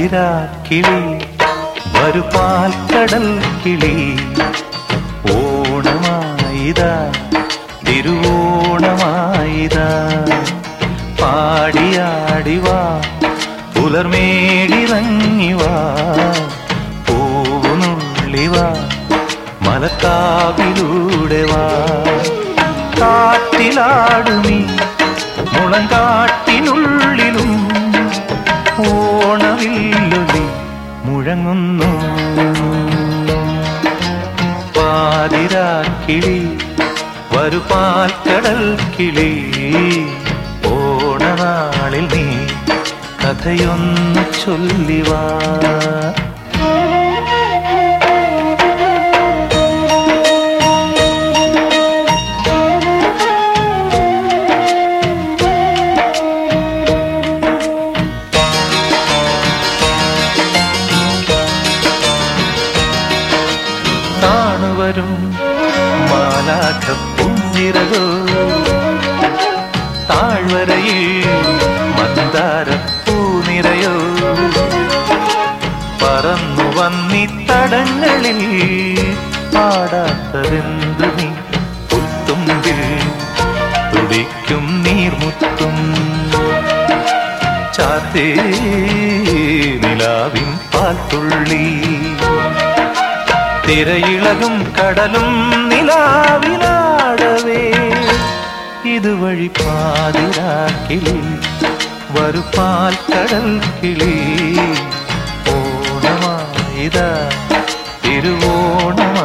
പാതിരാക്കിളി വരു പാൽക്കടൽ കിളി. ഓണമായിതാ തിരുവോണമായിതാ. പാടിയാടിവാ പുലർമേടിറങ്ങിവാ പൂവുനുള്ളിവാ മലക്കാവിലൂടെ വാ. കാട്ടിലാടുമീ മുളങ്കാട്ടിനുള്ളിലും ഓണവില്ലൊലി മുഴങ്ങുന്നു പാതിരാക്കിളി വരുപാൽ കടൽ കിളി. ഓണനാളിൽ നീ കഥയൊന്നു ചൊല്ലിവാ. താണുവരും മാലാഖ പുഞ്ചിറകോ താഴ്വരയിൽ മന്ദാര പൂനിരയോ പറന്നു വന്നി തടങ്ങളിൽ പാടാത്തതെന്ത് നീ പുത്തുമ്പിൽ തുടിക്കും നീർമുത്തും ചാത്തേ നിലാവിൻ திரையிலகும் கடலும் நிலாவிலாடவே இது வழி பாதிரா கிளி. வருப்பால் கடல் கிளி. ஓணமாயுதா திருவோணமாயுதா.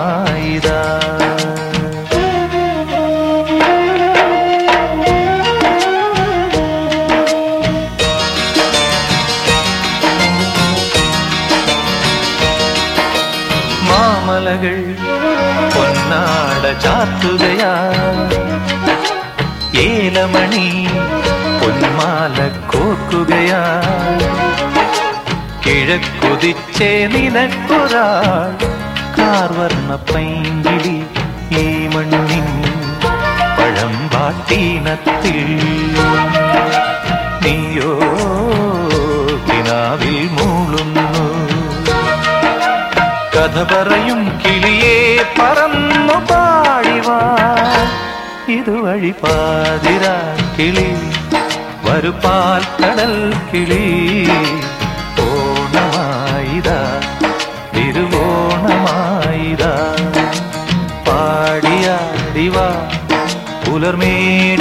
മാമലകൾ പൊന്നാട ചാത്തുകയാ ഏലമണി പൊന്മാല കോർക്കുകയാ കിഴക്കുതിച്ചേ നിനക്കൊരാൾ കാർവർണ്ണ പൈങ്കിളി ഈ മണ്ണിൻ പഴമ്പാട്ടീനത്തിൽ നീയോ പറയും കിളിയെ പറന്നു പാടിവാ ഇതുവഴി പാതിരാ കിളി വരുപാൽ കടൽ കിളി ഓണമായിതാ തിരുവോണമായിതാ. പാടിയാടിവാ പുലർമേടിറങ്ങിവാ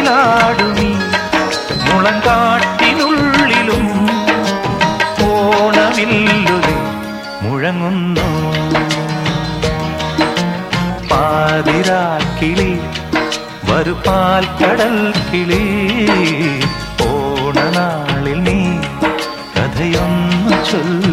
മയിലാടുമീ മുളങ്കാട്ടിനുള്ളിലും ഓണമില്ലുതെ മുഴങ്ങുന്നു. പാതിരാക്കിളി വരുപാൽ കടൽ കിളി ഓണനാളിൽ നീ കഥയൊന്നു ചൊല്ലു.